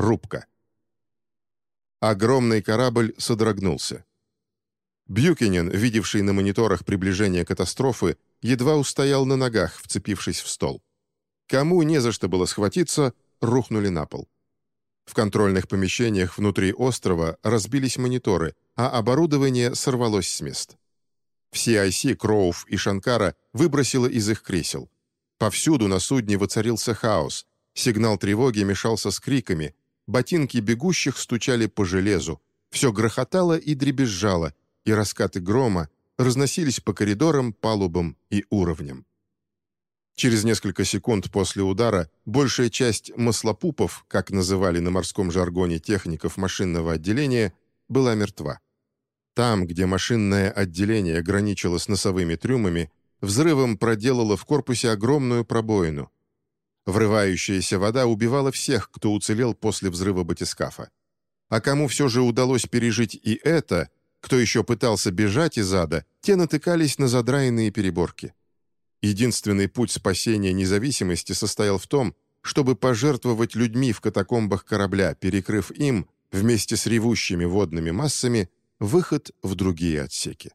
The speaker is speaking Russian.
Рубка. Огромный корабль содрогнулся. Бьюкинен, видевший на мониторах приближение катастрофы, едва устоял на ногах, вцепившись в стол. Кому не за что было схватиться, рухнули на пол. В контрольных помещениях внутри острова разбились мониторы, а оборудование сорвалось с мест. Все IC, Кроув и Шанкара выбросило из их кресел. Повсюду на судне воцарился хаос. Сигнал тревоги мешался с криками. Ботинки бегущих стучали по железу. Все грохотало и дребезжало, и раскаты грома разносились по коридорам, палубам и уровням. Через несколько секунд после удара большая часть маслопупов, как называли на морском жаргоне техников машинного отделения, была мертва. Там, где машинное отделение граничило с носовыми трюмами, взрывом проделало в корпусе огромную пробоину. Врывающаяся вода убивала всех, кто уцелел после взрыва батискафа. А кому все же удалось пережить и это, кто еще пытался бежать из ада, те натыкались на задраенные переборки. Единственный путь спасения независимости состоял в том, чтобы пожертвовать людьми в катакомбах корабля, перекрыв им, вместе с ревущими водными массами, выход в другие отсеки.